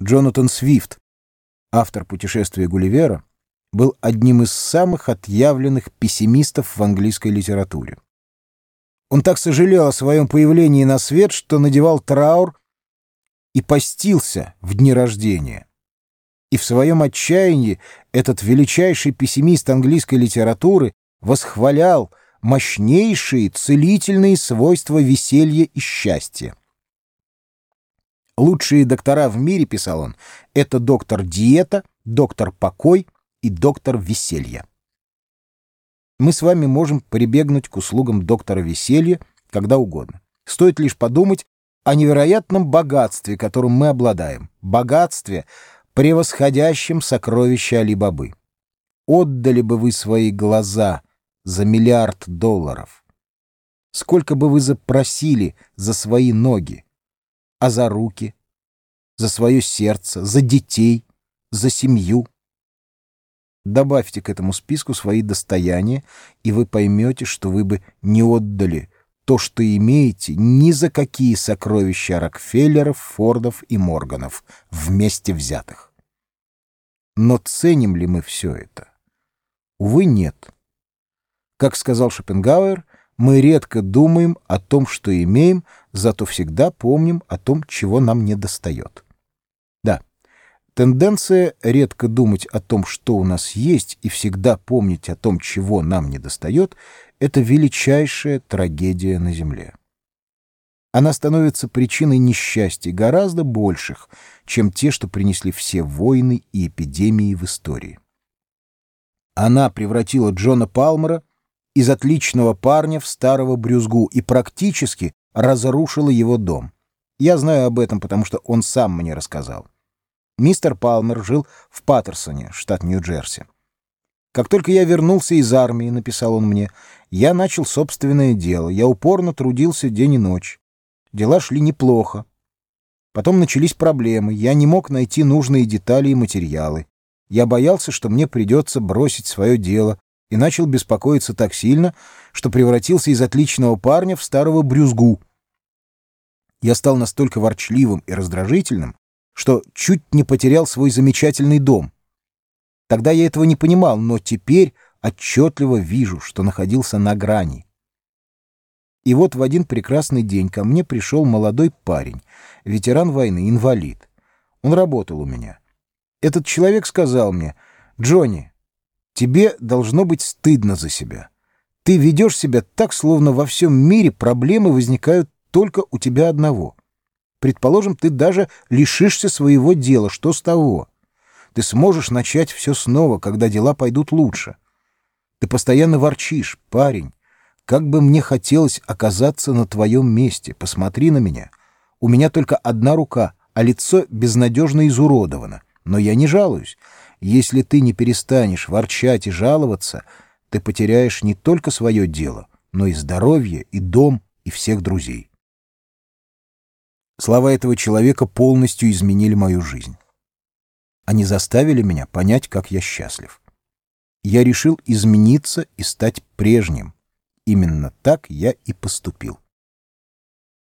Джонатан Свифт, автор «Путешествия Гулливера», был одним из самых отъявленных пессимистов в английской литературе. Он так сожалел о своем появлении на свет, что надевал траур и постился в дни рождения. И в своем отчаянии этот величайший пессимист английской литературы восхвалял мощнейшие целительные свойства веселья и счастья. Лучшие доктора в мире, писал он, это доктор диета, доктор покой и доктор веселья. Мы с вами можем прибегнуть к услугам доктора веселья когда угодно. Стоит лишь подумать о невероятном богатстве, которым мы обладаем. Богатстве, превосходящем сокровища Али-Бабы. Отдали бы вы свои глаза за миллиард долларов. Сколько бы вы запросили за свои ноги? а за руки, за свое сердце, за детей, за семью. Добавьте к этому списку свои достояния, и вы поймете, что вы бы не отдали то, что имеете, ни за какие сокровища Рокфеллеров, Фордов и Морганов, вместе взятых. Но ценим ли мы все это? Увы, нет. Как сказал Шопенгауэр, мы редко думаем о том, что имеем, зато всегда помним о том, чего нам недостает. Да, тенденция редко думать о том, что у нас есть, и всегда помнить о том, чего нам недостает, это величайшая трагедия на Земле. Она становится причиной несчастий гораздо больших, чем те, что принесли все войны и эпидемии в истории. Она превратила Джона Палмера из отличного парня в старого брюзгу и практически разрушила его дом. Я знаю об этом, потому что он сам мне рассказал. Мистер Палмер жил в Паттерсоне, штат Нью-Джерси. Как только я вернулся из армии, написал он мне, я начал собственное дело. Я упорно трудился день и ночь. Дела шли неплохо. Потом начались проблемы. Я не мог найти нужные детали и материалы. Я боялся, что мне придется бросить свое дело, и начал беспокоиться так сильно, что превратился из отличного парня в старого брюзгу. Я стал настолько ворчливым и раздражительным, что чуть не потерял свой замечательный дом. Тогда я этого не понимал, но теперь отчетливо вижу, что находился на грани. И вот в один прекрасный день ко мне пришел молодой парень, ветеран войны, инвалид. Он работал у меня. Этот человек сказал мне, «Джонни, Тебе должно быть стыдно за себя. Ты ведешь себя так, словно во всем мире проблемы возникают только у тебя одного. Предположим, ты даже лишишься своего дела. Что с того? Ты сможешь начать все снова, когда дела пойдут лучше. Ты постоянно ворчишь, парень. Как бы мне хотелось оказаться на твоем месте. Посмотри на меня. У меня только одна рука, а лицо безнадежно изуродовано. Но я не жалуюсь. Если ты не перестанешь ворчать и жаловаться, ты потеряешь не только свое дело, но и здоровье, и дом, и всех друзей. Слова этого человека полностью изменили мою жизнь. Они заставили меня понять, как я счастлив. Я решил измениться и стать прежним. Именно так я и поступил.